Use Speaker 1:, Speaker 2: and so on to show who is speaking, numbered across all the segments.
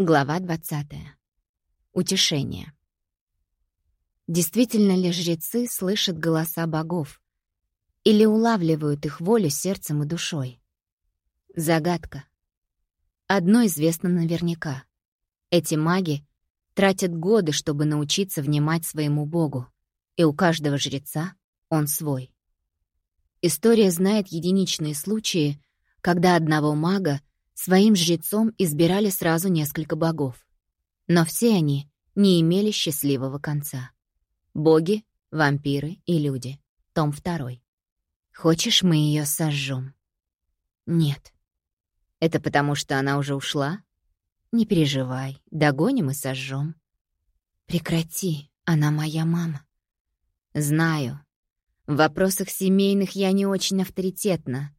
Speaker 1: Глава 20. Утешение. Действительно ли жрецы слышат голоса богов? Или улавливают их волю сердцем и душой? Загадка. Одно известно наверняка. Эти маги тратят годы, чтобы научиться внимать своему богу, и у каждого жреца он свой. История знает единичные случаи, когда одного мага Своим жрецом избирали сразу несколько богов. Но все они не имели счастливого конца. Боги, вампиры и люди. Том 2. Хочешь, мы ее сожжем? Нет. Это потому, что она уже ушла? Не переживай, догоним и сожжем. Прекрати, она моя мама. Знаю. В вопросах семейных я не очень авторитетна.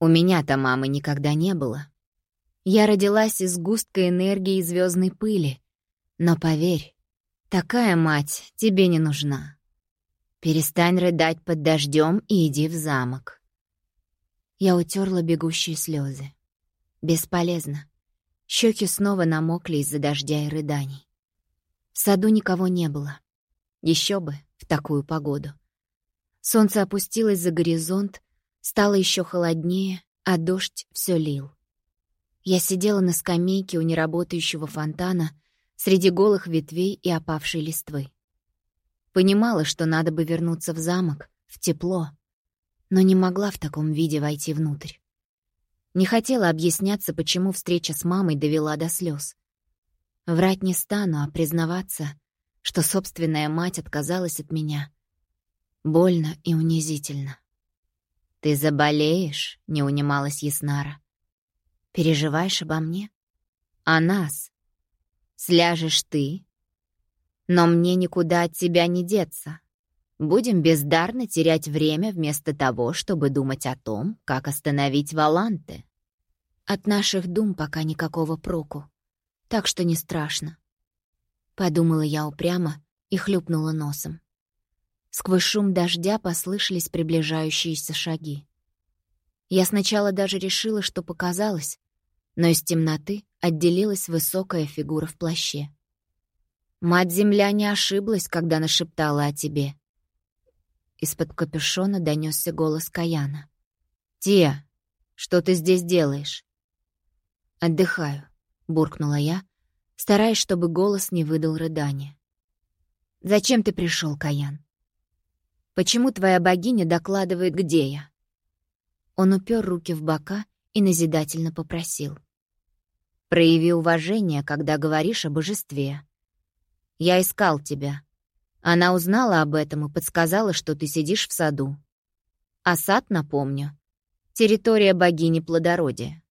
Speaker 1: У меня-то мамы никогда не было. Я родилась из густкой энергии звездной пыли. Но поверь, такая мать тебе не нужна. Перестань рыдать под дождем и иди в замок. Я утерла бегущие слезы. Бесполезно. Щеки снова намокли из-за дождя и рыданий. В саду никого не было. Еще бы, в такую погоду. Солнце опустилось за горизонт, стало еще холоднее, а дождь все лил. Я сидела на скамейке у неработающего фонтана среди голых ветвей и опавшей листвы. Понимала, что надо бы вернуться в замок, в тепло, но не могла в таком виде войти внутрь. Не хотела объясняться, почему встреча с мамой довела до слез. Врать не стану, а признаваться, что собственная мать отказалась от меня. Больно и унизительно. «Ты заболеешь?» — не унималась Яснара. Переживаешь обо мне? О нас. Сляжешь ты. Но мне никуда от тебя не деться. Будем бездарно терять время вместо того, чтобы думать о том, как остановить Валанты. От наших дум пока никакого проку, так что не страшно. Подумала я упрямо и хлюпнула носом. Сквозь шум дождя послышались приближающиеся шаги. Я сначала даже решила, что показалось, но из темноты отделилась высокая фигура в плаще. «Мать-Земля не ошиблась, когда нашептала о тебе». Из-под капюшона донесся голос Каяна. «Тия, что ты здесь делаешь?» «Отдыхаю», — буркнула я, стараясь, чтобы голос не выдал рыдания. «Зачем ты пришел, Каян? Почему твоя богиня докладывает, где я?» Он упер руки в бока и назидательно попросил. Прояви уважение, когда говоришь о божестве. Я искал тебя. Она узнала об этом и подсказала, что ты сидишь в саду. А сад, напомню, территория богини плодородия.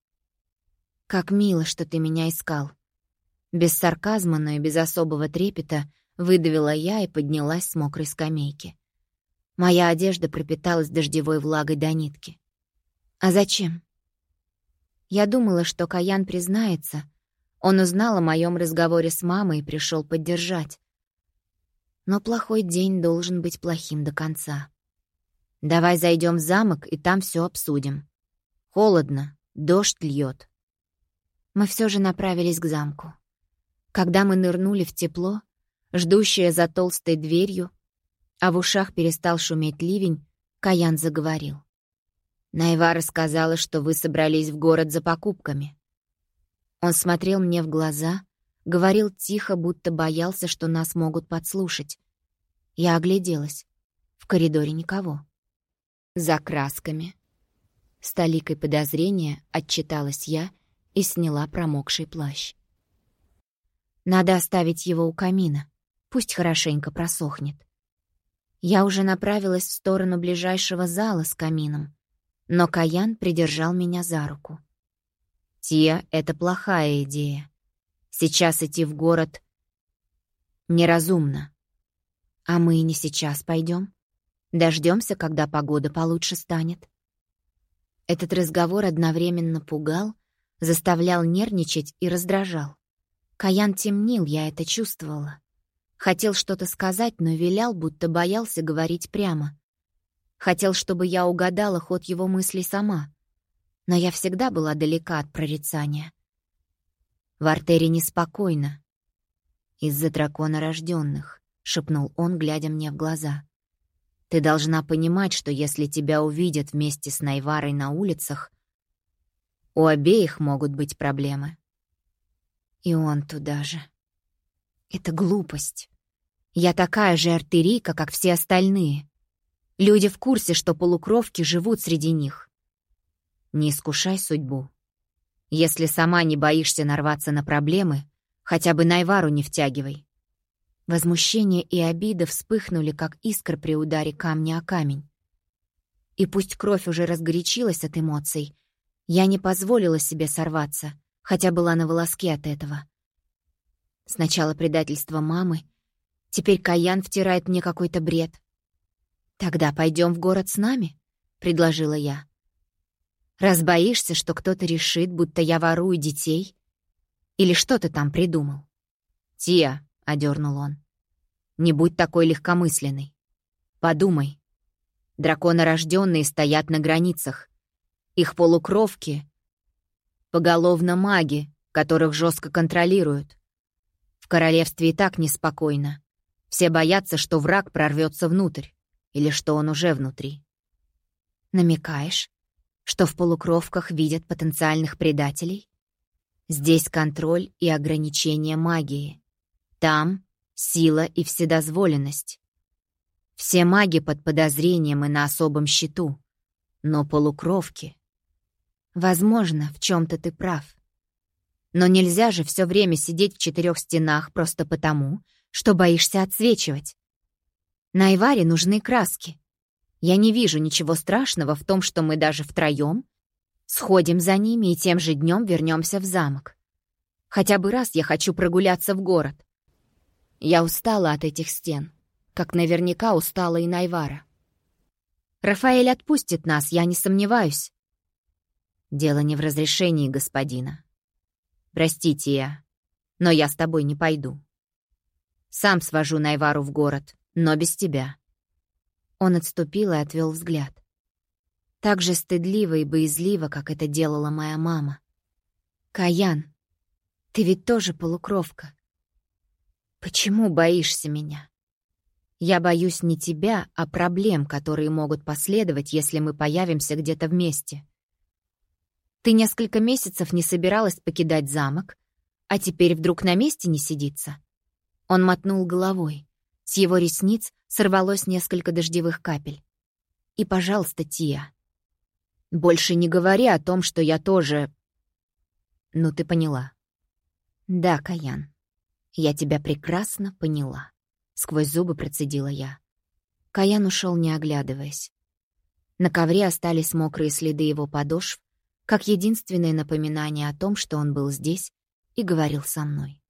Speaker 1: Как мило, что ты меня искал. Без сарказма, но и без особого трепета выдавила я и поднялась с мокрой скамейки. Моя одежда пропиталась дождевой влагой до нитки. А зачем? Я думала, что Каян признается. Он узнал о моем разговоре с мамой и пришел поддержать. Но плохой день должен быть плохим до конца. Давай зайдем в замок и там все обсудим. Холодно, дождь льет. Мы все же направились к замку. Когда мы нырнули в тепло, ждущее за толстой дверью, а в ушах перестал шуметь ливень, Каян заговорил. Найва сказала, что вы собрались в город за покупками. Он смотрел мне в глаза, говорил тихо, будто боялся, что нас могут подслушать. Я огляделась. В коридоре никого. За красками. С толикой подозрения отчиталась я и сняла промокший плащ. Надо оставить его у камина. Пусть хорошенько просохнет. Я уже направилась в сторону ближайшего зала с камином, но Каян придержал меня за руку. «Тия, это плохая идея. Сейчас идти в город неразумно. А мы не сейчас пойдем. Дождемся, когда погода получше станет». Этот разговор одновременно пугал, заставлял нервничать и раздражал. Каян темнил, я это чувствовала. Хотел что-то сказать, но вилял, будто боялся говорить прямо. Хотел, чтобы я угадала ход его мыслей сама. Но я всегда была далека от прорицания. В артере неспокойно. Из-за дракона рожденных, шепнул он, глядя мне в глаза. Ты должна понимать, что если тебя увидят вместе с Найварой на улицах, у обеих могут быть проблемы. И он туда же. Это глупость. Я такая же артерийка, как все остальные. Люди в курсе, что полукровки живут среди них. Не искушай судьбу. Если сама не боишься нарваться на проблемы, хотя бы Найвару не втягивай. Возмущение и обида вспыхнули, как искр при ударе камня о камень. И пусть кровь уже разгорячилась от эмоций, я не позволила себе сорваться, хотя была на волоске от этого. Сначала предательство мамы, теперь Каян втирает мне какой-то бред. «Тогда пойдем в город с нами», — предложила я. «Раз боишься, что кто-то решит, будто я ворую детей? Или что ты там придумал?» «Тия», — одернул он. «Не будь такой легкомысленной. Подумай. Драконорожденные стоят на границах. Их полукровки — поголовно маги, которых жестко контролируют. В королевстве и так неспокойно. Все боятся, что враг прорвется внутрь, или что он уже внутри. Намекаешь, что в полукровках видят потенциальных предателей? Здесь контроль и ограничение магии. Там сила и вседозволенность. Все маги под подозрением и на особом счету. Но полукровки... Возможно, в чем то ты прав. Но нельзя же все время сидеть в четырех стенах просто потому, что боишься отсвечивать. На Иваре нужны краски. Я не вижу ничего страшного в том, что мы даже втроем Сходим за ними и тем же днем вернемся в замок. Хотя бы раз я хочу прогуляться в город. Я устала от этих стен, как наверняка устала и Найвара. Рафаэль отпустит нас, я не сомневаюсь. Дело не в разрешении господина. Простите я, но я с тобой не пойду. Сам свожу Найвару в город, но без тебя. Он отступил и отвел взгляд так же стыдливо и боязливо, как это делала моя мама. «Каян, ты ведь тоже полукровка. Почему боишься меня? Я боюсь не тебя, а проблем, которые могут последовать, если мы появимся где-то вместе. Ты несколько месяцев не собиралась покидать замок, а теперь вдруг на месте не сидится?» Он мотнул головой. С его ресниц сорвалось несколько дождевых капель. «И, пожалуйста, Тия, больше не говори о том, что я тоже... Ну, ты поняла. Да, Каян, я тебя прекрасно поняла. Сквозь зубы процедила я. Каян ушел, не оглядываясь. На ковре остались мокрые следы его подошв, как единственное напоминание о том, что он был здесь и говорил со мной.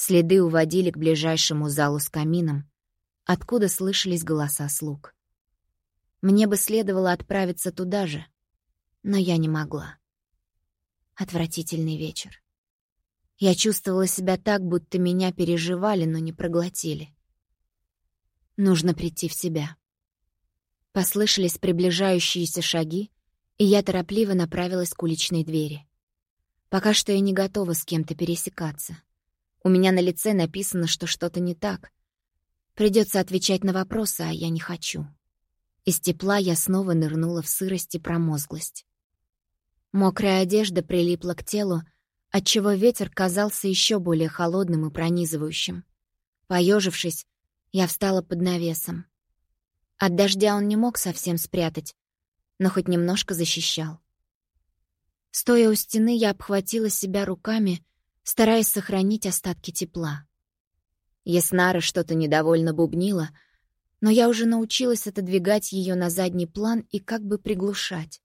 Speaker 1: Следы уводили к ближайшему залу с камином, откуда слышались голоса слуг. Мне бы следовало отправиться туда же, но я не могла. Отвратительный вечер. Я чувствовала себя так, будто меня переживали, но не проглотили. Нужно прийти в себя. Послышались приближающиеся шаги, и я торопливо направилась к уличной двери. Пока что я не готова с кем-то пересекаться. У меня на лице написано, что что-то не так. Придется отвечать на вопросы, а я не хочу. Из тепла я снова нырнула в сырость и промозглость. Мокрая одежда прилипла к телу, отчего ветер казался еще более холодным и пронизывающим. Поежившись, я встала под навесом. От дождя он не мог совсем спрятать, но хоть немножко защищал. Стоя у стены, я обхватила себя руками, стараясь сохранить остатки тепла. Яснара что-то недовольно бубнила — но я уже научилась отодвигать ее на задний план и как бы приглушать.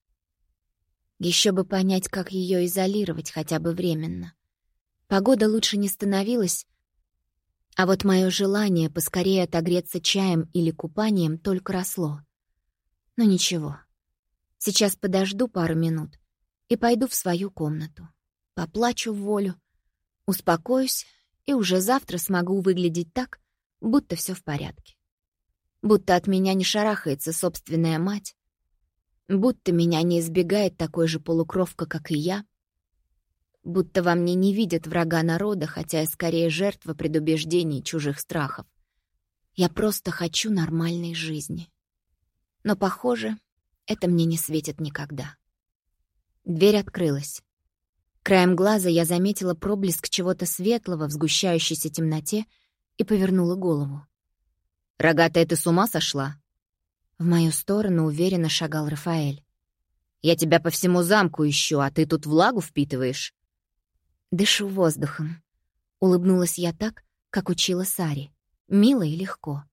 Speaker 1: Еще бы понять, как ее изолировать хотя бы временно. Погода лучше не становилась, а вот мое желание поскорее отогреться чаем или купанием только росло. Но ничего. Сейчас подожду пару минут и пойду в свою комнату. Поплачу в волю, успокоюсь и уже завтра смогу выглядеть так, будто все в порядке будто от меня не шарахается собственная мать, будто меня не избегает такой же полукровка, как и я. будто во мне не видят врага народа, хотя я скорее жертва предубеждений чужих страхов. Я просто хочу нормальной жизни. Но, похоже, это мне не светит никогда. Дверь открылась. Краем глаза я заметила проблеск чего-то светлого в сгущающейся темноте и повернула голову. «Рогатая, ты с ума сошла?» В мою сторону уверенно шагал Рафаэль. «Я тебя по всему замку ищу, а ты тут влагу впитываешь». «Дышу воздухом», — улыбнулась я так, как учила Сари. Мило и легко.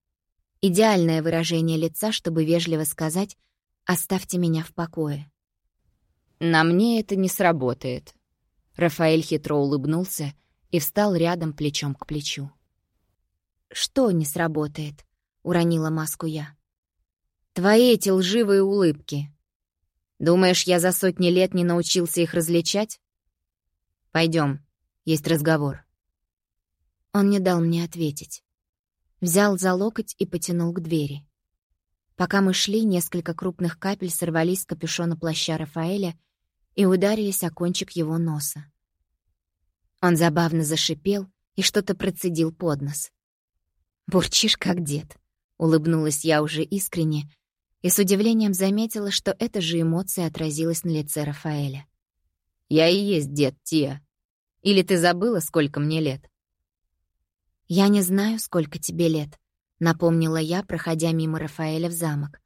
Speaker 1: Идеальное выражение лица, чтобы вежливо сказать «оставьте меня в покое». «На мне это не сработает», Рафаэль хитро улыбнулся и встал рядом плечом к плечу. «Что не сработает?» — уронила маску я. «Твои эти лживые улыбки. Думаешь, я за сотни лет не научился их различать? Пойдем, есть разговор». Он не дал мне ответить. Взял за локоть и потянул к двери. Пока мы шли, несколько крупных капель сорвались с капюшона плаща Рафаэля и ударились о кончик его носа. Он забавно зашипел и что-то процедил под нос. «Бурчишь, как дед», — улыбнулась я уже искренне и с удивлением заметила, что эта же эмоция отразилась на лице Рафаэля. «Я и есть дед, Тия. Или ты забыла, сколько мне лет?» «Я не знаю, сколько тебе лет», — напомнила я, проходя мимо Рафаэля в замок.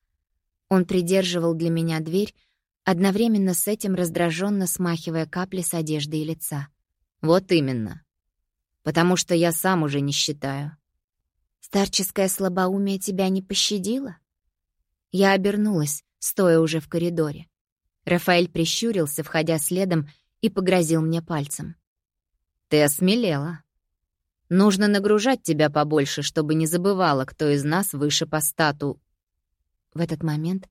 Speaker 1: Он придерживал для меня дверь, одновременно с этим раздраженно смахивая капли с одежды и лица. «Вот именно. Потому что я сам уже не считаю». «Старческое слабоумие тебя не пощадило?» Я обернулась, стоя уже в коридоре. Рафаэль прищурился, входя следом, и погрозил мне пальцем. «Ты осмелела. Нужно нагружать тебя побольше, чтобы не забывала, кто из нас выше по стату». В этот момент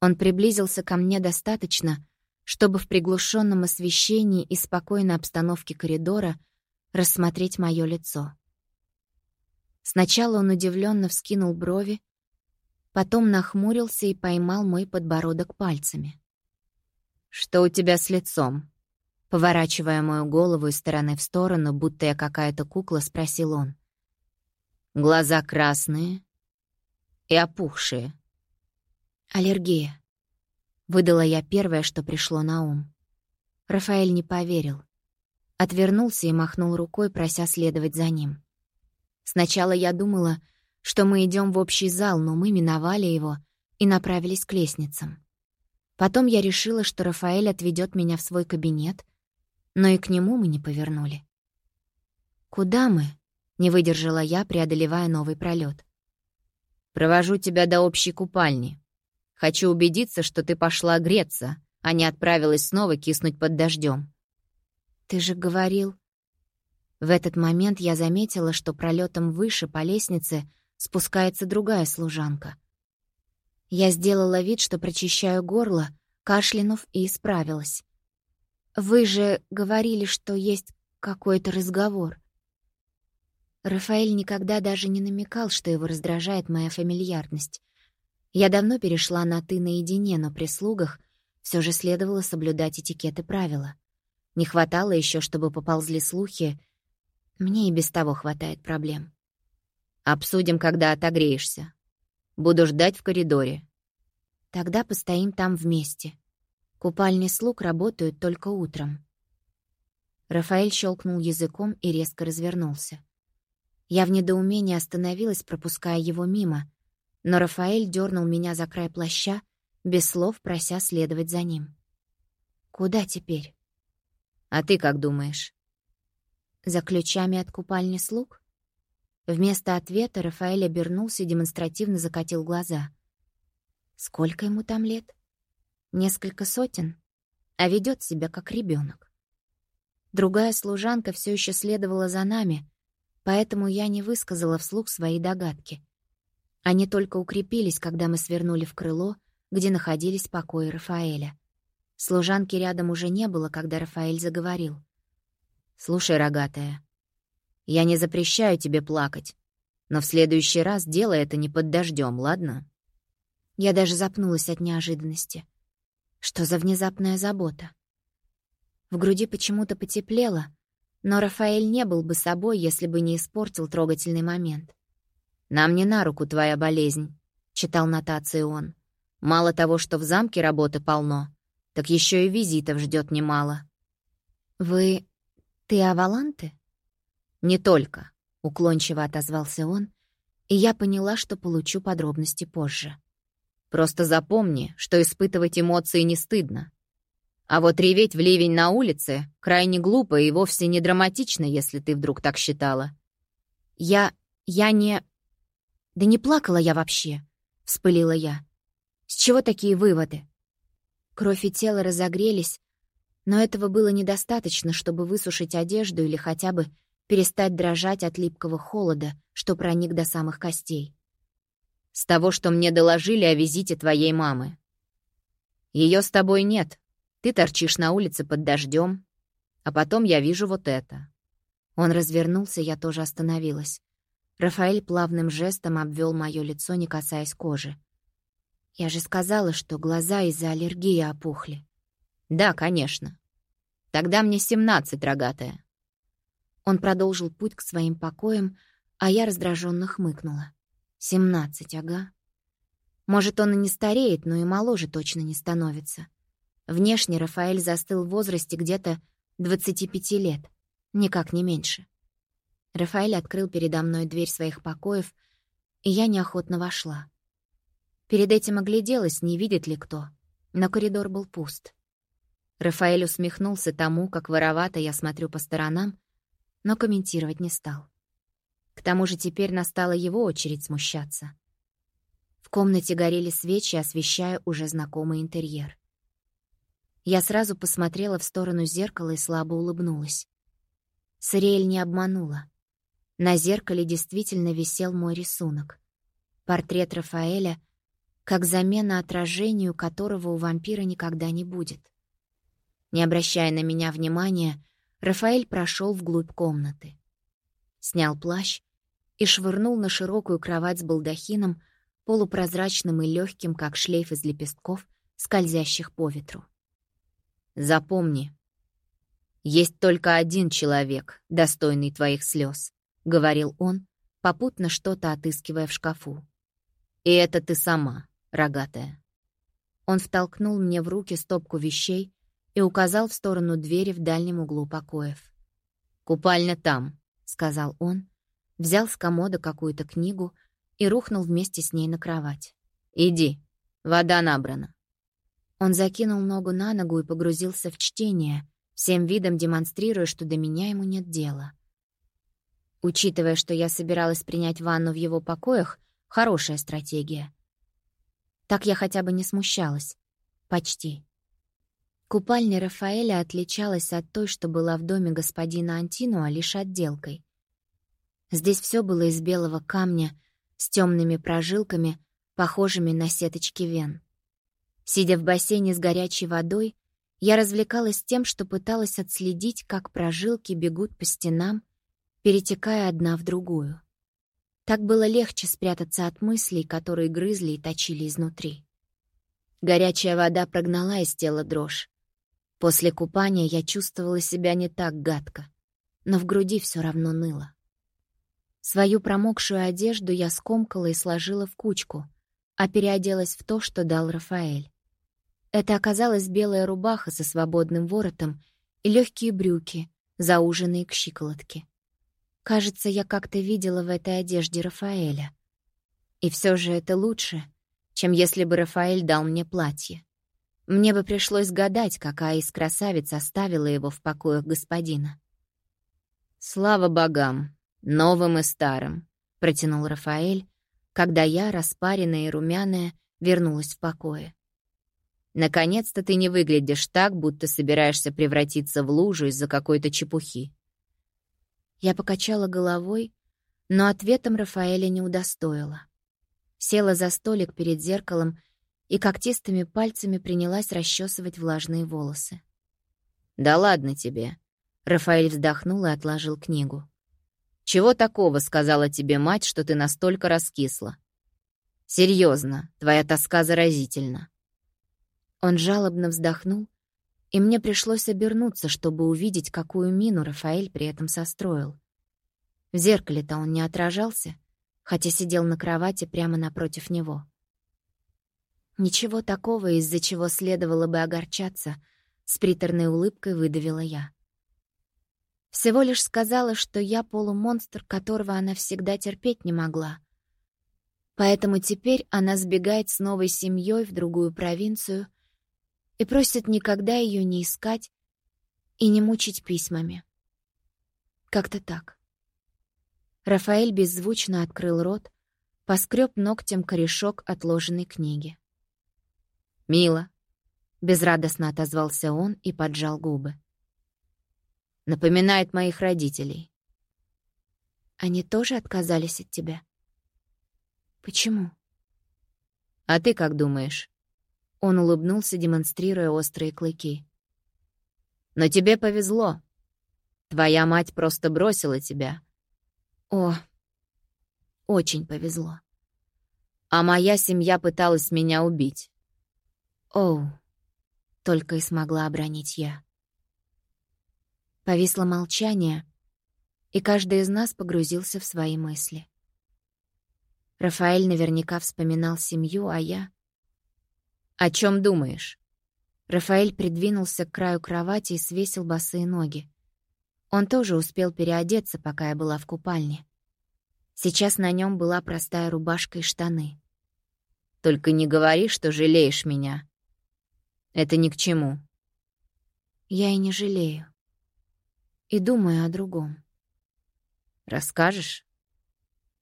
Speaker 1: он приблизился ко мне достаточно, чтобы в приглушенном освещении и спокойной обстановке коридора рассмотреть мое лицо. Сначала он удивленно вскинул брови, потом нахмурился и поймал мой подбородок пальцами. «Что у тебя с лицом?» Поворачивая мою голову из стороны в сторону, будто я какая-то кукла, спросил он. «Глаза красные и опухшие. «Аллергия», — выдала я первое, что пришло на ум. Рафаэль не поверил. Отвернулся и махнул рукой, прося следовать за ним. Сначала я думала, что мы идем в общий зал, но мы миновали его и направились к лестницам. Потом я решила, что Рафаэль отведет меня в свой кабинет, но и к нему мы не повернули. «Куда мы?» — не выдержала я, преодолевая новый пролет. «Провожу тебя до общей купальни», Хочу убедиться, что ты пошла греться, а не отправилась снова киснуть под дождем. Ты же говорил... В этот момент я заметила, что пролетом выше по лестнице спускается другая служанка. Я сделала вид, что прочищаю горло, кашлянув и исправилась. «Вы же говорили, что есть какой-то разговор». Рафаэль никогда даже не намекал, что его раздражает моя фамильярность. Я давно перешла на «ты» наедине, но при слугах все же следовало соблюдать этикет и правила. Не хватало еще, чтобы поползли слухи. Мне и без того хватает проблем. «Обсудим, когда отогреешься. Буду ждать в коридоре». «Тогда постоим там вместе. Купальни слуг работают только утром». Рафаэль щелкнул языком и резко развернулся. Я в недоумении остановилась, пропуская его мимо, но Рафаэль дернул меня за край плаща, без слов прося следовать за ним. «Куда теперь?» «А ты как думаешь?» «За ключами от купальни слуг?» Вместо ответа Рафаэль обернулся и демонстративно закатил глаза. «Сколько ему там лет?» «Несколько сотен, а ведет себя как ребенок. Другая служанка все еще следовала за нами, поэтому я не высказала вслух свои догадки — они только укрепились, когда мы свернули в крыло, где находились покои Рафаэля. Служанки рядом уже не было, когда Рафаэль заговорил. «Слушай, рогатая, я не запрещаю тебе плакать, но в следующий раз делай это не под дождем, ладно?» Я даже запнулась от неожиданности. Что за внезапная забота? В груди почему-то потеплело, но Рафаэль не был бы собой, если бы не испортил трогательный момент.
Speaker 2: «Нам не на руку твоя болезнь», — читал нотации он. «Мало того, что в замке работы полно, так еще и визитов ждет немало».
Speaker 1: «Вы... ты Аваланты?»
Speaker 2: «Не только», —
Speaker 1: уклончиво отозвался он, и я поняла, что получу подробности позже.
Speaker 2: «Просто запомни, что испытывать эмоции не стыдно. А вот реветь в ливень на улице крайне глупо и вовсе не драматично, если ты вдруг так считала».
Speaker 1: «Я... я не...» «Да не плакала я вообще», — вспылила я. «С чего такие выводы?» Кровь и тело разогрелись, но этого было недостаточно, чтобы высушить одежду или хотя бы перестать дрожать от липкого холода, что проник до самых костей.
Speaker 2: «С того, что мне доложили о визите твоей мамы. Ее с тобой нет. Ты торчишь на улице под дождем, а потом я вижу вот это».
Speaker 1: Он развернулся, я тоже остановилась. Рафаэль плавным жестом обвел мое лицо, не касаясь кожи. «Я же сказала, что глаза из-за аллергии опухли».
Speaker 2: «Да, конечно. Тогда мне семнадцать, рогатая.
Speaker 1: Он продолжил путь к своим покоям, а я раздраженно хмыкнула. «Семнадцать, ага. Может, он и не стареет, но и моложе точно не становится. Внешне Рафаэль застыл в возрасте где-то 25 лет, никак не меньше. Рафаэль открыл передо мной дверь своих покоев, и я неохотно вошла. Перед этим огляделась, не видит ли кто, но коридор был пуст. Рафаэль усмехнулся тому, как воровато я смотрю по сторонам, но комментировать не стал. К тому же теперь настала его очередь смущаться. В комнате горели свечи, освещая уже знакомый интерьер. Я сразу посмотрела в сторону зеркала и слабо улыбнулась. Сариэль не обманула. На зеркале действительно висел мой рисунок. Портрет Рафаэля, как замена отражению, которого у вампира никогда не будет. Не обращая на меня внимания, Рафаэль прошел вглубь комнаты. Снял плащ и швырнул на широкую кровать с балдахином, полупрозрачным и легким, как шлейф из лепестков, скользящих по ветру.
Speaker 2: «Запомни, есть только один человек, достойный твоих слез, говорил он, попутно что-то отыскивая в шкафу. «И это ты сама, рогатая».
Speaker 1: Он втолкнул мне в руки стопку вещей, и указал в сторону двери в дальнем углу покоев.
Speaker 2: «Купальня там», —
Speaker 1: сказал он, взял с комода какую-то книгу и рухнул вместе с ней на кровать.
Speaker 2: «Иди, вода набрана».
Speaker 1: Он закинул ногу на ногу и погрузился в чтение, всем видом демонстрируя, что до меня ему нет дела. Учитывая, что я собиралась принять ванну в его покоях, хорошая стратегия. Так я хотя бы не смущалась. Почти. Купальня Рафаэля отличалась от той, что была в доме господина Антинуа, лишь отделкой. Здесь все было из белого камня с темными прожилками, похожими на сеточки вен. Сидя в бассейне с горячей водой, я развлекалась тем, что пыталась отследить, как прожилки бегут по стенам, перетекая одна в другую. Так было легче спрятаться от мыслей, которые грызли и точили изнутри. Горячая вода прогнала из тела дрожь. После купания я чувствовала себя не так гадко, но в груди все равно ныло. Свою промокшую одежду я скомкала и сложила в кучку, а переоделась в то, что дал Рафаэль. Это оказалась белая рубаха со свободным воротом и легкие брюки, зауженные к щиколотке. Кажется, я как-то видела в этой одежде Рафаэля. И все же это лучше, чем если бы Рафаэль дал мне платье. Мне бы пришлось гадать, какая из красавиц оставила его в покоях господина.
Speaker 2: «Слава богам, новым и старым», — протянул Рафаэль, когда я, распаренная и румяная, вернулась в покое. «Наконец-то ты не выглядишь так, будто собираешься превратиться в лужу из-за какой-то чепухи».
Speaker 1: Я покачала головой, но ответом Рафаэля не удостоила. Села за столик перед зеркалом и когтистыми пальцами принялась расчесывать влажные волосы.
Speaker 2: «Да ладно тебе!» Рафаэль вздохнул и отложил книгу. «Чего такого сказала тебе мать, что ты настолько раскисла? Серьезно, твоя тоска заразительна».
Speaker 1: Он жалобно вздохнул и мне пришлось обернуться, чтобы увидеть, какую мину Рафаэль при этом состроил. В зеркале-то он не отражался, хотя сидел на кровати прямо напротив него. Ничего такого, из-за чего следовало бы огорчаться, с приторной улыбкой выдавила я. Всего лишь сказала, что я полумонстр, которого она всегда терпеть не могла. Поэтому теперь она сбегает с новой семьей в другую провинцию и просит никогда ее не искать и не мучить письмами. Как-то так. Рафаэль беззвучно открыл рот, поскреб ногтем корешок отложенной книги.
Speaker 2: «Мило», —
Speaker 1: безрадостно отозвался он и поджал губы.
Speaker 2: «Напоминает моих родителей».
Speaker 1: «Они тоже отказались от тебя?» «Почему?»
Speaker 2: «А ты как думаешь?»
Speaker 1: Он улыбнулся, демонстрируя острые клыки.
Speaker 2: «Но тебе повезло. Твоя мать просто бросила тебя,
Speaker 1: о, очень повезло.
Speaker 2: А моя семья пыталась меня убить.
Speaker 1: Оу, только и смогла обронить я. Повисло молчание, и каждый из нас погрузился в свои мысли. Рафаэль наверняка вспоминал семью, а я...
Speaker 2: «О чем думаешь?»
Speaker 1: Рафаэль придвинулся к краю кровати и свесил босые ноги. Он тоже успел переодеться, пока я была в купальне. Сейчас на нем была простая рубашка и штаны.
Speaker 2: «Только не говори, что жалеешь меня. Это ни к чему».
Speaker 1: «Я и не жалею. И думаю о другом».
Speaker 2: «Расскажешь?»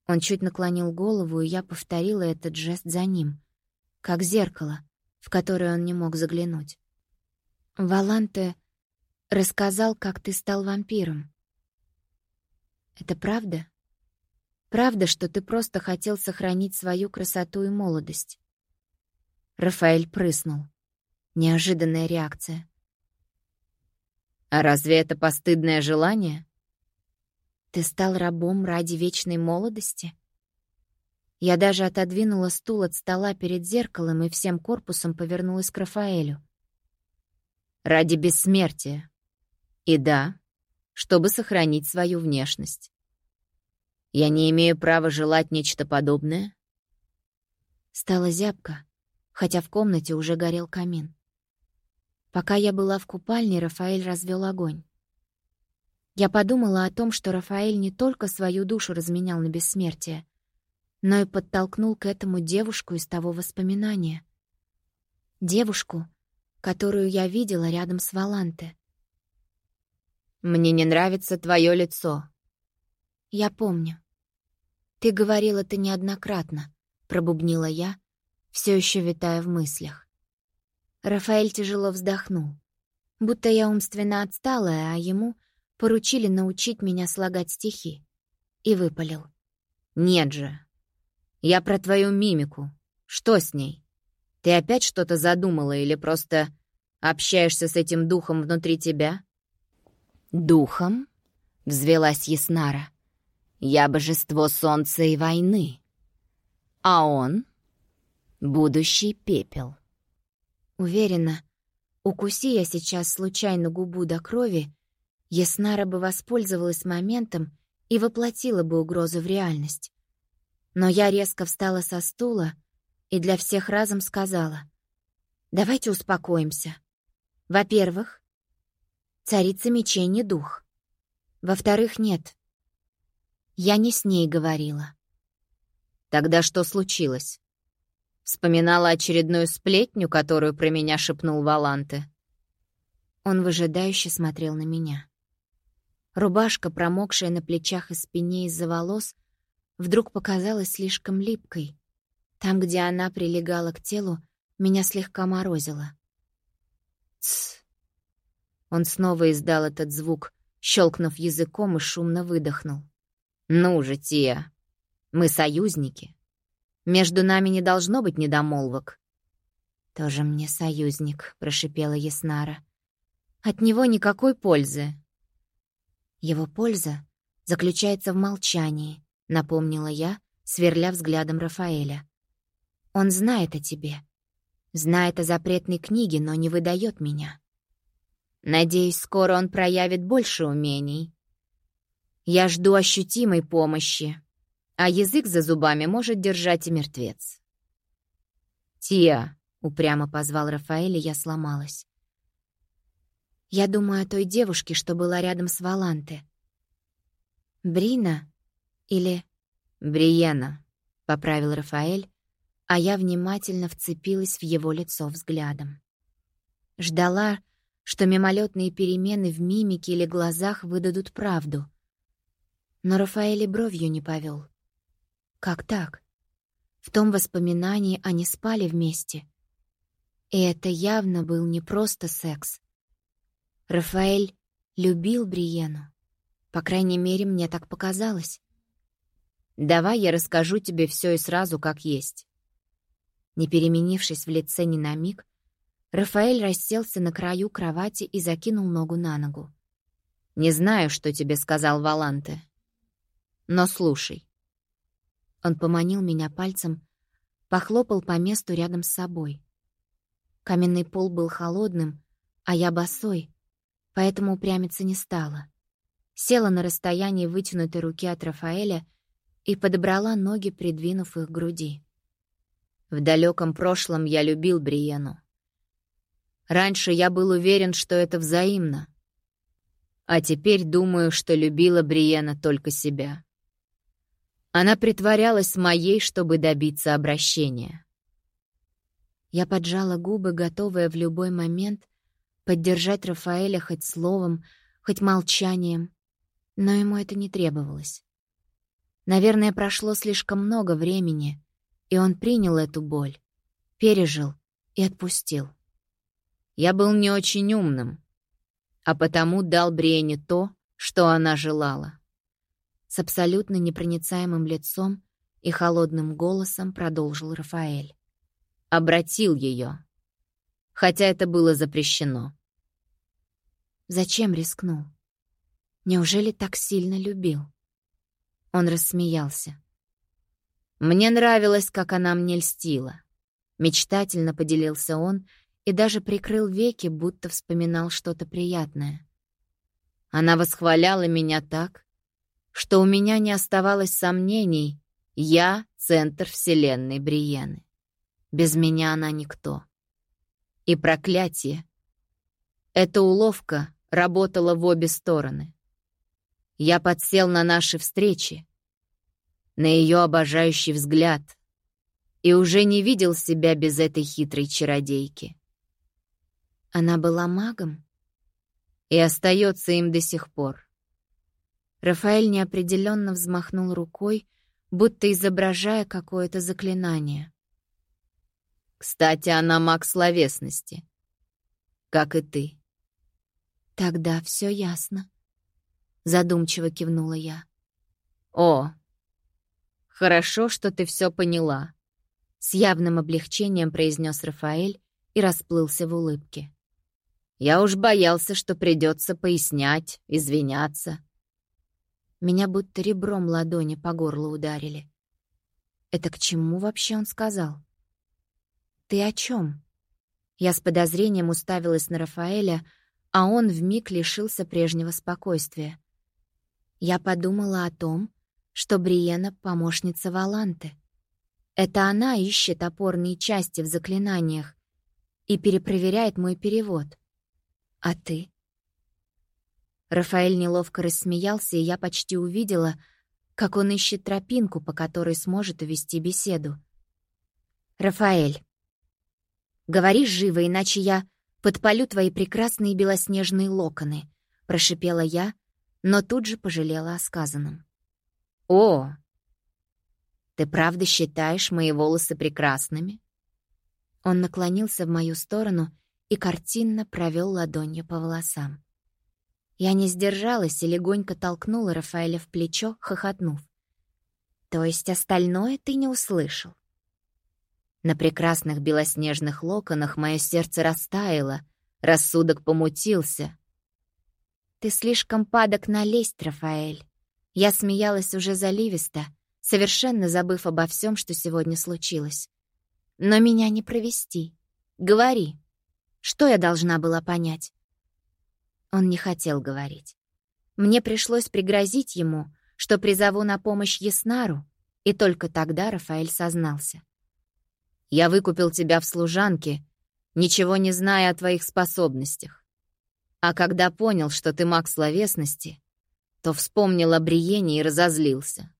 Speaker 1: Он чуть наклонил голову, и я повторила этот жест за ним, как зеркало, в которое он не мог заглянуть. Валанте рассказал, как ты стал вампиром. Это правда? Правда, что ты просто хотел сохранить свою красоту и молодость? Рафаэль прыснул. Неожиданная реакция.
Speaker 2: А разве это постыдное желание?
Speaker 1: Ты стал рабом ради вечной молодости? Я даже отодвинула стул от стола перед зеркалом и всем корпусом повернулась к Рафаэлю.
Speaker 2: Ради бессмертия. И да, чтобы сохранить свою внешность. Я не имею права желать нечто подобное?
Speaker 1: Стала зябко, хотя в комнате уже горел камин. Пока я была в купальне, Рафаэль развел огонь. Я подумала о том, что Рафаэль не только свою душу разменял на бессмертие, но и подтолкнул к этому девушку из того воспоминания. Девушку, которую я видела рядом с Валанте.
Speaker 2: «Мне не нравится твое лицо».
Speaker 1: «Я помню. Ты говорил это неоднократно», — пробубнила я, все еще витая в мыслях. Рафаэль тяжело вздохнул, будто я умственно отсталая, а ему поручили научить меня слагать стихи. И выпалил.
Speaker 2: «Нет же. Я про твою мимику. Что с ней? Ты опять что-то задумала или просто общаешься с этим духом внутри тебя?»
Speaker 1: «Духом?» — взвелась Яснара. «Я божество солнца и войны. А он — будущий пепел». Уверена, укуси я сейчас случайно губу до крови, Яснара бы воспользовалась моментом и воплотила бы угрозу в реальность. Но я резко встала со стула и для всех разом сказала, «Давайте успокоимся. Во-первых, Царица мечей не дух. Во-вторых, нет. Я не с ней говорила.
Speaker 2: Тогда что случилось? Вспоминала очередную сплетню, которую про меня шепнул Валанте.
Speaker 1: Он выжидающе смотрел на меня. Рубашка, промокшая на плечах и спине из-за волос, вдруг показалась слишком липкой. Там, где она прилегала к телу, меня слегка морозило.
Speaker 2: «Тсс!» Он снова издал этот звук, щелкнув языком и шумно выдохнул. «Ну же, Тия, мы союзники. Между нами не должно быть недомолвок».
Speaker 1: «Тоже мне союзник», — прошипела Яснара. «От него никакой пользы». «Его польза заключается в молчании», — напомнила я, сверля взглядом Рафаэля. «Он знает о тебе. Знает о запретной книге, но не выдает меня.
Speaker 2: Надеюсь, скоро он проявит больше умений. Я жду ощутимой помощи, а язык за зубами может держать и мертвец. «Тия!» — упрямо позвал Рафаэль, и я сломалась. Я думаю о той девушке, что была рядом с Валанте. Брина или... Бриена, — поправил Рафаэль, а я внимательно вцепилась в его лицо взглядом. Ждала, что мимолетные перемены в мимике или глазах выдадут правду. Но Рафаэль и бровью не повел. Как так? В том воспоминании они спали вместе. И это явно был не просто секс. Рафаэль любил Бриену. По крайней мере, мне так показалось. «Давай я расскажу тебе все и сразу, как есть». Не переменившись в лице ни на миг, Рафаэль расселся на краю кровати и закинул ногу на ногу. «Не знаю, что тебе сказал Валанте, но слушай». Он поманил меня пальцем, похлопал по месту рядом с собой. Каменный пол был холодным, а я босой, поэтому упрямиться не стала. Села на расстоянии вытянутой руки от Рафаэля и подобрала ноги, придвинув их к груди. В далеком прошлом я любил Бриену. Раньше я был уверен, что это взаимно. А теперь думаю, что любила Бриена только себя. Она притворялась моей, чтобы добиться обращения. Я поджала губы, готовая в любой момент поддержать Рафаэля хоть словом, хоть молчанием, но ему это не требовалось. Наверное, прошло слишком много времени, и он принял эту боль, пережил и отпустил. Я был не очень умным, а потому дал Бриэне то, что она желала. С абсолютно непроницаемым лицом и холодным голосом продолжил Рафаэль. Обратил ее, хотя это было запрещено. Зачем рискнул? Неужели так сильно любил? Он рассмеялся. Мне нравилось, как она мне льстила. Мечтательно поделился он и даже прикрыл веки, будто вспоминал что-то приятное. Она восхваляла меня так, что у меня не оставалось сомнений, я — центр вселенной Бриены. Без меня она никто. И проклятие. Эта уловка работала в обе стороны. Я подсел на наши встречи, на ее обожающий взгляд, и уже не видел себя без этой хитрой чародейки. Она была магом и остается им до сих пор. Рафаэль неопределенно взмахнул рукой, будто изображая какое-то заклинание. Кстати, она маг словесности, как и ты. Тогда все ясно. Задумчиво кивнула я. «О, хорошо, что ты все поняла», — с явным облегчением произнес Рафаэль и расплылся в улыбке. «Я уж боялся, что придется пояснять, извиняться». Меня будто ребром ладони по горлу ударили. Это к чему вообще он сказал? «Ты о чем? Я с подозрением уставилась на Рафаэля, а он вмиг лишился прежнего спокойствия. Я подумала о том, что Бриена — помощница Валанты. Это она ищет опорные части в заклинаниях и перепроверяет мой перевод. А ты? Рафаэль неловко рассмеялся, и я почти увидела, как он ищет тропинку, по которой сможет увести беседу. «Рафаэль, говори живо, иначе я подпалю твои прекрасные белоснежные локоны», — прошипела я, но тут же пожалела о сказанном. «О, ты правда считаешь мои волосы прекрасными?» Он наклонился в мою сторону и картинно провел ладонью по волосам. Я не сдержалась и легонько толкнула Рафаэля в плечо, хохотнув. «То есть остальное ты не услышал?» На прекрасных белоснежных локонах мое сердце растаяло, рассудок помутился, «Ты слишком падок на лесть, Рафаэль». Я смеялась уже заливисто, совершенно забыв обо всем, что сегодня случилось. «Но меня не провести. Говори. Что я должна была понять?»
Speaker 1: Он не хотел говорить. Мне пришлось пригрозить ему, что призову на помощь Яснару, и только тогда Рафаэль сознался. «Я выкупил тебя в служанке, ничего не зная о твоих способностях. А когда понял, что ты маг словесности, то вспомнил о Бриене и разозлился.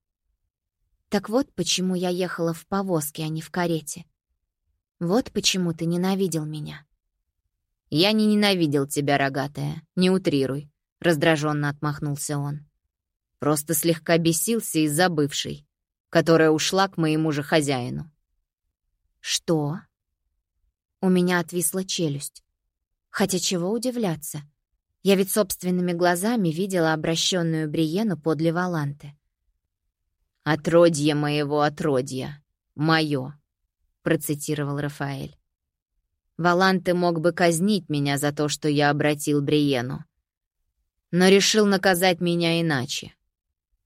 Speaker 1: Так вот почему я ехала в повозке, а не в карете. Вот почему ты ненавидел меня. Я не ненавидел тебя, рогатая, не утрируй, раздраженно отмахнулся он. Просто слегка бесился из-за бывшей, которая ушла к моему же хозяину. Что? У меня отвисла челюсть. Хотя чего удивляться? Я ведь собственными глазами видела обращенную Бриену подле Валанты. «Отродье моего отродья, мое», — процитировал Рафаэль. «Валанте мог бы казнить меня за то, что я обратил Бриену, но решил наказать меня иначе.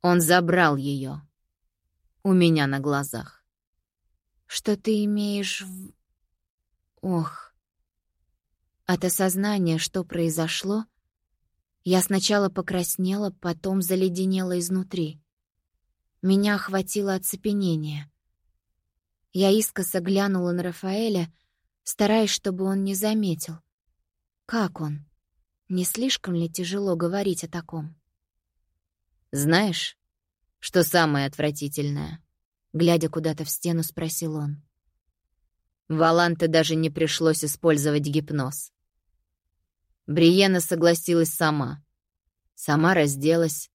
Speaker 1: Он забрал ее у меня на глазах». «Что ты имеешь в...» «Ох...» От осознания, что произошло, я сначала покраснела, потом заледенела изнутри. Меня охватило оцепенение. Я искоса глянула на Рафаэля, стараясь, чтобы он не заметил. Как он? Не слишком ли тяжело говорить о таком?
Speaker 2: «Знаешь, что самое отвратительное?» Глядя куда-то в стену, спросил он. Валанте даже не пришлось использовать гипноз. Бриена согласилась сама. Сама разделась,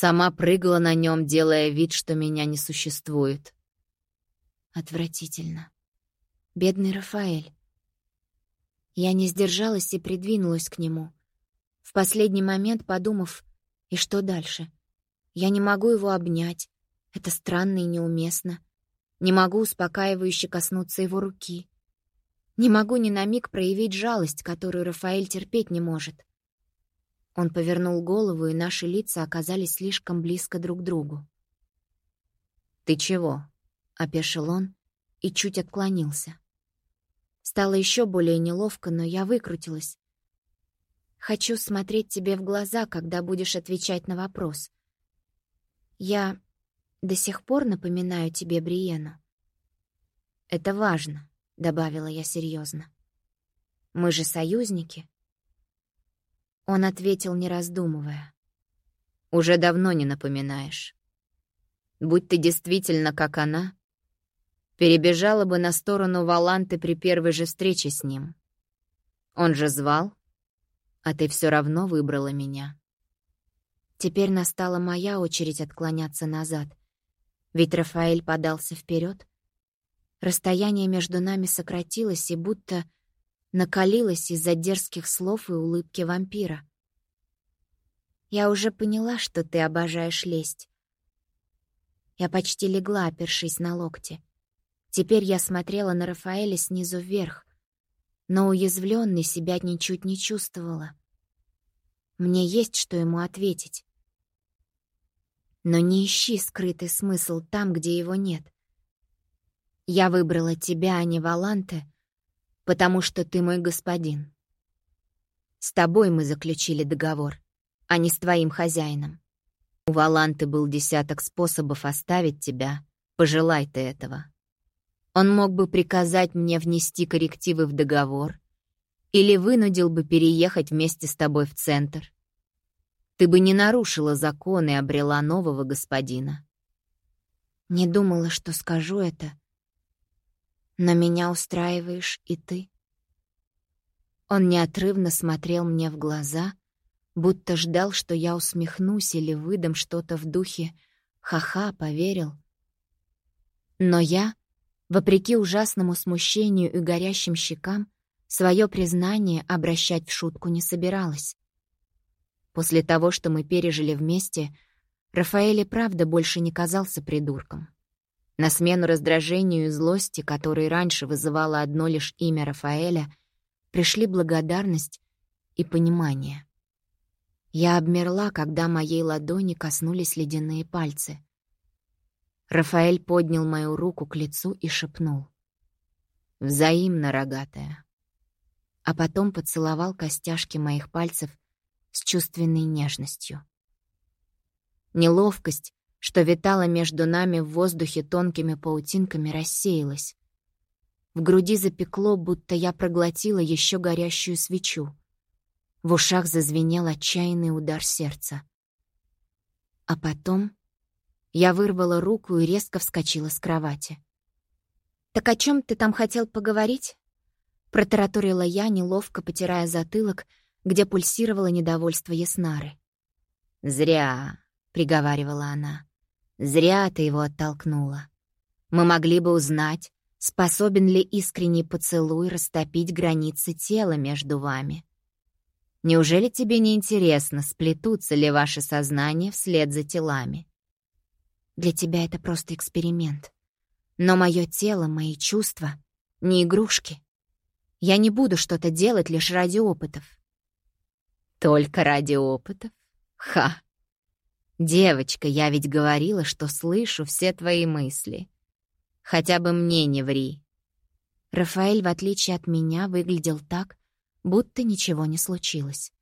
Speaker 2: Сама прыгала на нем, делая вид, что меня не существует.
Speaker 1: Отвратительно. Бедный Рафаэль. Я не сдержалась и придвинулась к нему. В последний момент подумав, и что дальше? Я не могу его обнять. Это странно и неуместно. Не могу успокаивающе коснуться его руки. Не могу ни на миг проявить жалость, которую Рафаэль терпеть не может. Он повернул голову, и наши лица оказались слишком близко друг к другу.
Speaker 2: «Ты чего?» — опешил он и чуть отклонился.
Speaker 1: Стало еще более неловко, но я выкрутилась. «Хочу смотреть тебе в глаза, когда будешь отвечать на вопрос. Я до сих пор напоминаю тебе Бриену».
Speaker 2: «Это важно», — добавила я серьезно. «Мы же союзники».
Speaker 1: Он ответил, не раздумывая.
Speaker 2: «Уже давно не напоминаешь. Будь ты действительно как она, перебежала бы на сторону Валанты при первой же встрече с ним. Он же звал, а ты все равно выбрала меня».
Speaker 1: Теперь настала моя очередь отклоняться назад, ведь Рафаэль подался вперед. Расстояние между нами сократилось и будто накалилась из-за дерзких слов и улыбки вампира. «Я уже поняла, что ты обожаешь лесть». Я почти легла, опершись на локте. Теперь я смотрела на Рафаэля снизу вверх, но уязвленный себя ничуть не чувствовала. Мне есть что ему ответить. Но не ищи скрытый смысл там, где его нет. Я выбрала тебя, а не Валанте, потому что ты мой господин. С тобой мы заключили договор, а не с твоим хозяином. У Валанты был десяток способов оставить тебя, пожелай ты этого. Он мог бы приказать мне внести коррективы в договор или вынудил бы переехать вместе с тобой в центр. Ты бы не нарушила закон и обрела нового господина. Не думала, что скажу это, но меня устраиваешь и ты. Он неотрывно смотрел мне в глаза, будто ждал, что я усмехнусь или выдам что-то в духе «ха-ха, поверил». Но я, вопреки ужасному смущению и горящим щекам, свое признание обращать в шутку не собиралась. После того, что мы пережили вместе, Рафаэль и правда больше не казался придурком. На смену раздражению и злости, которые раньше вызывало одно лишь имя Рафаэля, пришли благодарность и понимание. Я обмерла, когда моей ладони коснулись ледяные пальцы. Рафаэль поднял мою руку к лицу и шепнул. «Взаимно, рогатая». а потом поцеловал костяшки моих пальцев с чувственной нежностью. Неловкость, что витала между нами в воздухе тонкими паутинками, рассеялась. В груди запекло, будто я проглотила еще горящую свечу. В ушах зазвенел отчаянный удар сердца. А потом я вырвала руку и резко вскочила с кровати. «Так о чем ты там хотел поговорить?» Протараторила я, неловко потирая затылок, где пульсировало недовольство Яснары.
Speaker 2: «Зря», — приговаривала она. «Зря ты его оттолкнула. Мы могли бы узнать, способен ли искренний поцелуй растопить границы тела между вами. Неужели тебе не интересно, сплетутся ли ваши сознания вслед за телами?
Speaker 1: Для тебя это просто эксперимент. Но мое тело, мои чувства — не игрушки. Я не буду что-то делать лишь ради опытов.
Speaker 2: Только ради опытов? Ха! Девочка, я ведь говорила, что слышу все твои мысли. Хотя бы мне не ври.
Speaker 1: Рафаэль, в отличие от меня, выглядел так, будто ничего не случилось.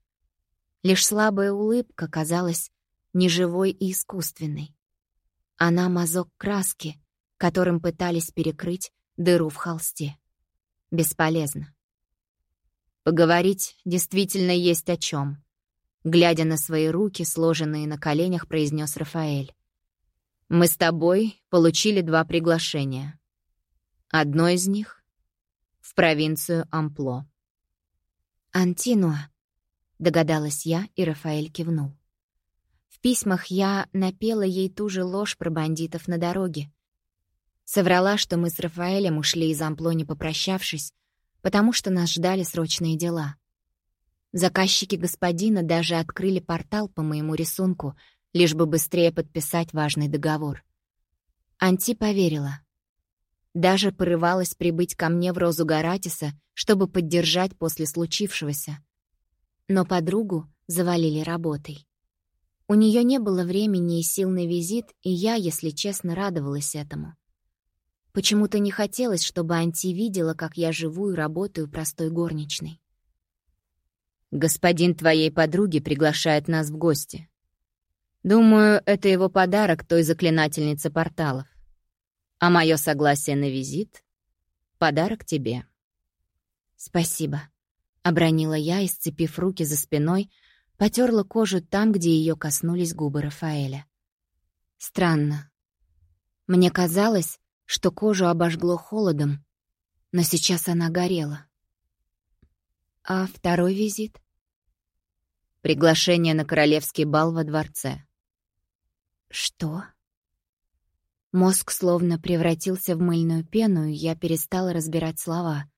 Speaker 1: Лишь слабая улыбка казалась неживой и искусственной. Она мазок краски, которым пытались перекрыть дыру в холсте. Бесполезно.
Speaker 2: Поговорить действительно есть о чем. Глядя на свои руки, сложенные на коленях, произнес Рафаэль. «Мы с тобой получили два приглашения. Одно из них — в провинцию Ампло».
Speaker 1: «Антинуа», — догадалась я, и Рафаэль кивнул. В письмах я напела ей ту же ложь про бандитов на дороге. Соврала, что мы с Рафаэлем ушли из Ампло, не попрощавшись, потому что нас ждали срочные дела. Заказчики господина даже открыли портал по моему рисунку, лишь бы быстрее подписать важный договор. Анти поверила. Даже порывалась прибыть ко мне в Розу Гаратиса, чтобы поддержать после случившегося. Но подругу завалили работой. У нее не было времени и сил на визит, и я, если честно, радовалась этому. Почему-то не хотелось, чтобы Анти видела, как я живу и работаю простой горничной.
Speaker 2: Господин твоей подруги приглашает нас в гости. Думаю, это его подарок той заклинательнице порталов. А мое согласие на визит — подарок тебе.
Speaker 1: Спасибо, — обронила я и, сцепив руки за спиной, потерла кожу там, где ее коснулись губы Рафаэля. Странно. Мне казалось, что кожу обожгло холодом, но сейчас она горела. А второй визит?
Speaker 2: Приглашение на королевский бал во дворце.
Speaker 1: Что? Мозг словно превратился в мыльную пену, и я перестала разбирать слова.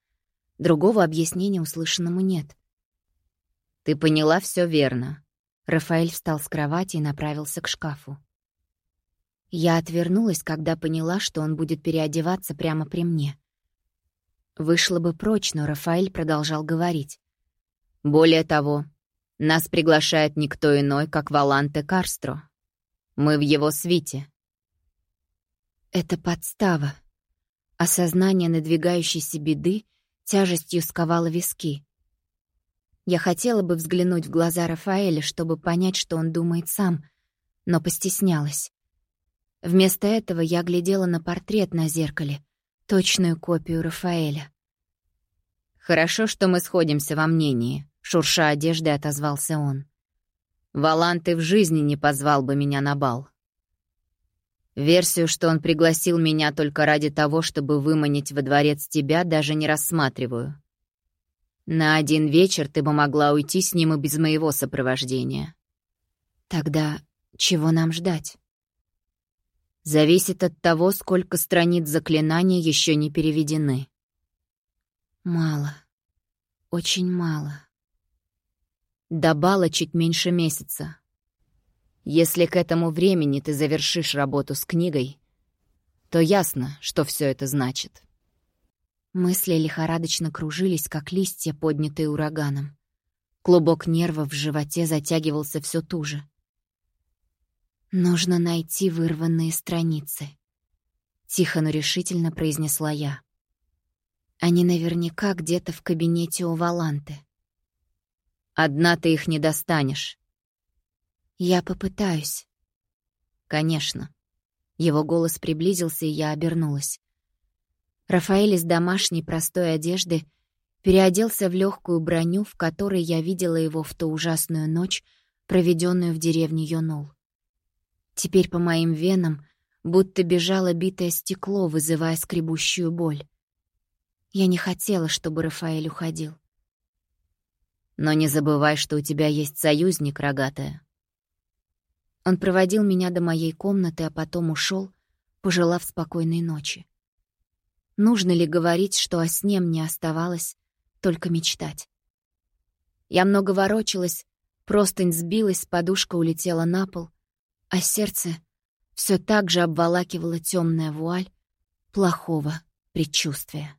Speaker 1: Другого объяснения услышанному нет.
Speaker 2: «Ты поняла все верно».
Speaker 1: Рафаэль встал с кровати и направился к шкафу. Я отвернулась, когда поняла, что он будет переодеваться прямо при мне. Вышло бы прочь, но Рафаэль продолжал говорить.
Speaker 2: «Более того, нас приглашает никто иной, как Валанте Карстро. Мы в его свите».
Speaker 1: Это подстава. Осознание надвигающейся беды тяжестью сковало виски. Я хотела бы взглянуть в глаза Рафаэля, чтобы понять, что он думает сам, но постеснялась. Вместо этого я глядела на портрет на зеркале, точную копию Рафаэля.
Speaker 2: «Хорошо, что мы сходимся во мнении», — шурша одежды отозвался он. «Валан, ты в жизни не позвал бы меня на бал». Версию, что он пригласил меня только ради того, чтобы выманить во дворец тебя, даже не рассматриваю. На один вечер ты бы могла уйти с ним и без моего сопровождения.
Speaker 1: Тогда чего нам ждать?
Speaker 2: Зависит от того, сколько страниц заклинания еще не переведены.
Speaker 1: Мало. Очень мало.
Speaker 2: До бала чуть меньше месяца. Если к этому времени ты завершишь работу с книгой, то ясно, что все это значит.
Speaker 1: Мысли лихорадочно кружились, как листья, поднятые ураганом. Клубок нервов в животе затягивался все туже. «Нужно найти вырванные страницы», — тихо, но решительно произнесла я. Они наверняка где-то в кабинете у Валанты.
Speaker 2: Одна ты их не достанешь.
Speaker 1: Я попытаюсь.
Speaker 2: Конечно.
Speaker 1: Его голос приблизился, и я обернулась. Рафаэль из домашней простой одежды переоделся в легкую броню, в которой я видела его в ту ужасную ночь, проведенную в деревне Йонул. Теперь по моим венам будто бежало битое стекло, вызывая скребущую боль. Я не хотела, чтобы Рафаэль уходил.
Speaker 2: Но не забывай, что у тебя есть союзник, рогатая.
Speaker 1: Он проводил меня до моей комнаты, а потом ушел, пожелав спокойной ночи. Нужно ли говорить, что о сне мне оставалось только мечтать? Я много ворочалась, простынь сбилась, подушка улетела на пол, а сердце все так же обволакивала темная вуаль плохого предчувствия.